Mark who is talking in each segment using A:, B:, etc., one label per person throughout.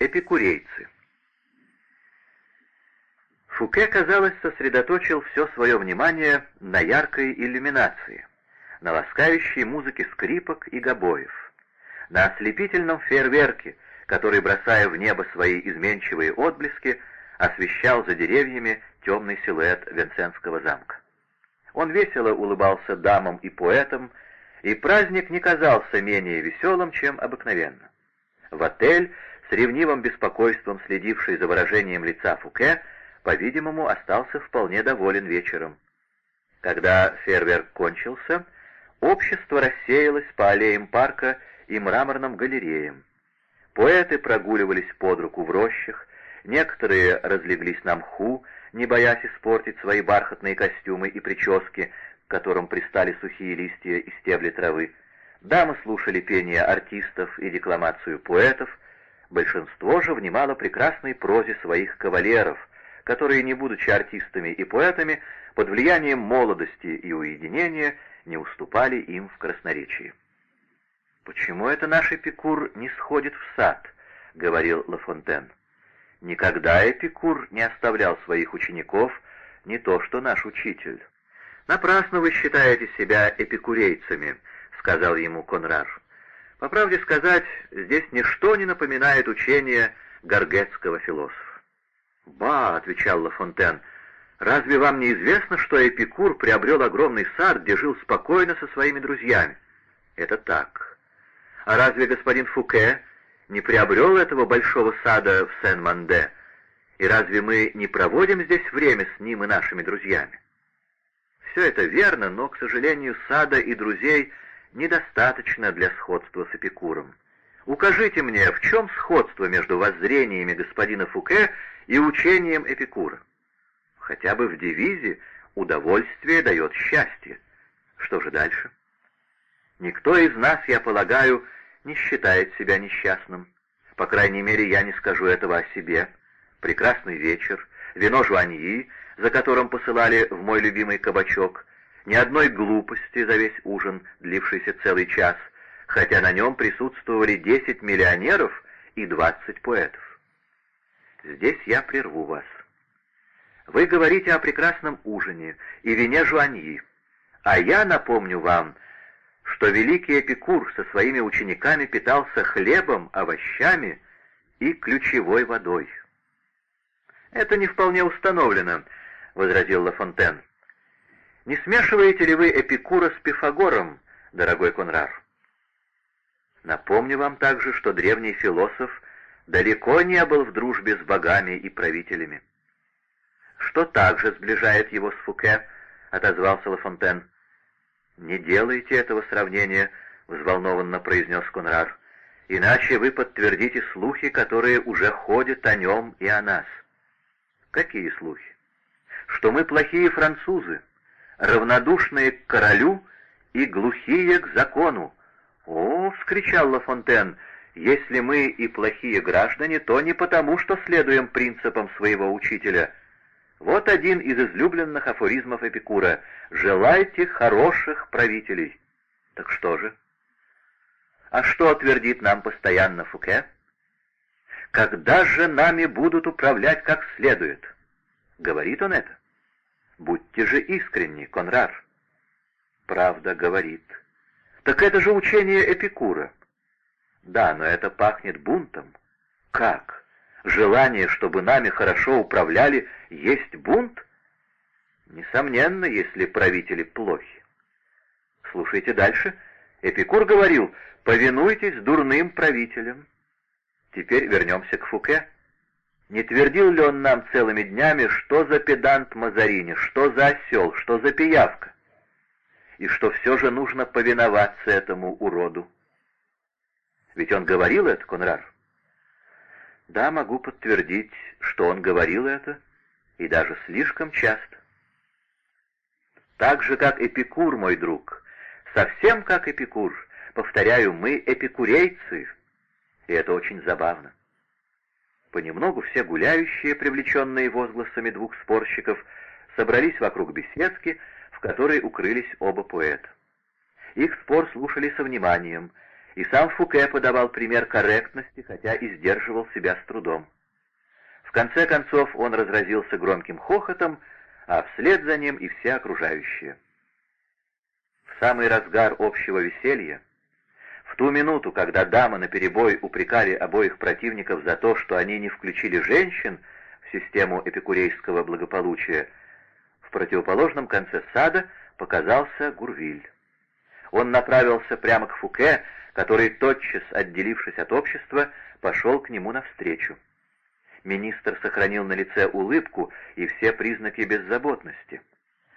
A: Эпикурейцы. Фуке, казалось, сосредоточил все свое внимание на яркой иллюминации, на ласкающей музыке скрипок и гобоев, на ослепительном фейерверке, который, бросая в небо свои изменчивые отблески, освещал за деревьями темный силуэт Венценского замка. Он весело улыбался дамам и поэтам, и праздник не казался менее веселым, чем обыкновенно. В отель, с ревнивым беспокойством следивший за выражением лица Фуке, по-видимому, остался вполне доволен вечером. Когда фейерверк кончился, общество рассеялось по аллеям парка и мраморным галереям. Поэты прогуливались под руку в рощах, некоторые разлеглись на мху, не боясь испортить свои бархатные костюмы и прически, к которым пристали сухие листья и стебли травы. Дамы слушали пение артистов и декламацию поэтов, большинство же внимало прекрасной прозе своих кавалеров, которые, не будучи артистами и поэтами, под влиянием молодости и уединения не уступали им в красноречии. «Почему это наш Эпикур не сходит в сад?» — говорил Лафонтен. «Никогда Эпикур не оставлял своих учеников, не то что наш учитель». «Напрасно вы считаете себя эпикурейцами», — сказал ему Конрар. «По правде сказать, здесь ничто не напоминает учение горгетского философа». «Ба», — отвечал Ла Фонтен, — «разве вам не известно, что Эпикур приобрел огромный сад, где жил спокойно со своими друзьями?» «Это так. А разве господин Фуке не приобрел этого большого сада в Сен-Манде? И разве мы не проводим здесь время с ним и нашими друзьями?» Все это верно, но, к сожалению, сада и друзей недостаточно для сходства с Эпикуром. Укажите мне, в чем сходство между воззрениями господина Фуке и учением Эпикура. Хотя бы в девизе «удовольствие дает счастье». Что же дальше? Никто из нас, я полагаю, не считает себя несчастным. По крайней мере, я не скажу этого о себе. Прекрасный вечер, вино жуаньи, за которым посылали в мой любимый кабачок, ни одной глупости за весь ужин, длившийся целый час, хотя на нем присутствовали десять миллионеров и двадцать поэтов. Здесь я прерву вас. Вы говорите о прекрасном ужине и вине жуаньи, а я напомню вам, что великий Эпикур со своими учениками питался хлебом, овощами и ключевой водой. «Это не вполне установлено», — возразил Лафонтен. «Не смешиваете ли вы Эпикура с Пифагором, дорогой Конрар?» Напомню вам также, что древний философ далеко не был в дружбе с богами и правителями. «Что также сближает его с Фуке?» — отозвался Лафонтен. «Не делайте этого сравнения», — взволнованно произнес Конрар, «иначе вы подтвердите слухи, которые уже ходят о нем и о нас». «Какие слухи?» «Что мы плохие французы, равнодушные к королю и глухие к закону». «О!» — вскричал Лафонтен — если мы и плохие граждане, то не потому, что следуем принципам своего учителя. Вот один из излюбленных афоризмов Эпикура «Желайте хороших правителей». Так что же? А что твердит нам постоянно Фуке? Когда же нами будут управлять как следует? Говорит он это? Будьте же искренни, Конрар. Правда, говорит. Так это же учение Эпикура. Да, но это пахнет бунтом. Как? Желание, чтобы нами хорошо управляли, есть бунт? Несомненно, если правители плохи. Слушайте дальше. Эпикур говорил, повинуйтесь дурным правителям. Теперь вернемся к Фуке. Не твердил ли он нам целыми днями, что за педант Мазарини, что за осел, что за пиявка? И что все же нужно повиноваться этому уроду? Ведь он говорил это, Конрар? Да, могу подтвердить, что он говорил это, и даже слишком часто. Так же, как Эпикур, мой друг, совсем как Эпикур, повторяю, мы эпикурейцы, и это очень забавно. Понемногу все гуляющие, привлеченные возгласами двух спорщиков, собрались вокруг беседки, в которой укрылись оба поэта. Их спор слушали со вниманием — И сам Фуке подавал пример корректности, хотя и сдерживал себя с трудом. В конце концов он разразился громким хохотом, а вслед за ним и все окружающие. В самый разгар общего веселья, ту минуту, когда дамы наперебой упрекали обоих противников за то, что они не включили женщин в систему эпикурейского благополучия, в противоположном конце сада показался Гурвиль. Он направился прямо к Фуке, который, тотчас отделившись от общества, пошел к нему навстречу. Министр сохранил на лице улыбку и все признаки беззаботности.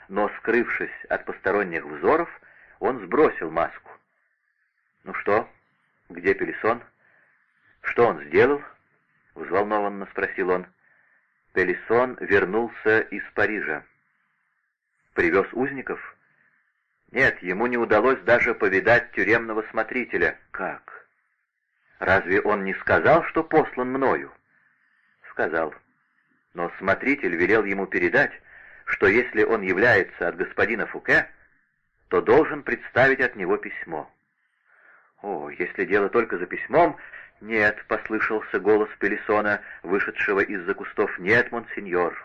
A: Но, скрывшись от посторонних взоров, он сбросил маску. «Ну что? Где Пелесон? Что он сделал?» — взволнованно спросил он. Пелесон вернулся из Парижа. «Привез узников?» «Нет, ему не удалось даже повидать тюремного смотрителя». «Как? Разве он не сказал, что послан мною?» сказал. Но смотритель велел ему передать, что если он является от господина Фуке, то должен представить от него письмо. «О, если дело только за письмом...» «Нет», — послышался голос Пелесона, вышедшего из-за кустов. «Нет, монсеньор.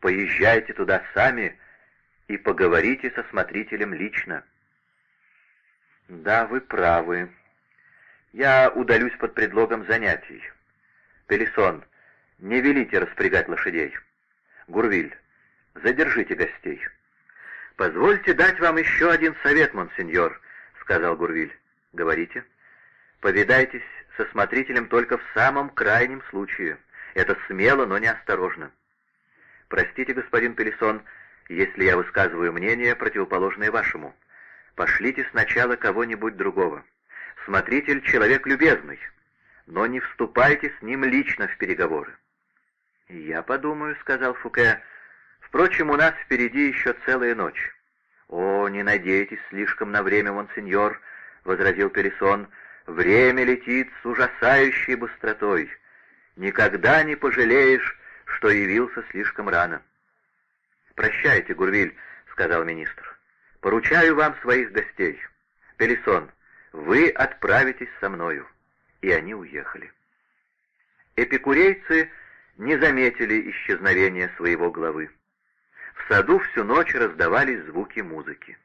A: Поезжайте туда сами и поговорите со смотрителем лично». «Да, вы правы. Я удалюсь под предлогом занятий. Пелесон, не велите распрягать лошадей. Гурвиль, задержите гостей. Позвольте дать вам еще один совет, монсеньор, сказал Гурвиль. Говорите. Повидайтесь со смотрителем только в самом крайнем случае. Это смело, но неосторожно. Простите, господин Пелесон, если я высказываю мнение, противоположное вашему. Пошлите сначала кого-нибудь другого. Смотритель — человек любезный, но не вступайте с ним лично в переговоры. «Я подумаю», — сказал Фуке. «Впрочем, у нас впереди еще целая ночь». «О, не надейтесь слишком на время, монсеньор», — возразил Пересон. «Время летит с ужасающей быстротой. Никогда не пожалеешь, что явился слишком рано». «Прощайте, Гурвиль», — сказал министр. «Поручаю вам своих гостей. Пелесон, вы отправитесь со мною». И они уехали. Эпикурейцы не заметили исчезновения своего главы. В саду всю ночь раздавались звуки музыки.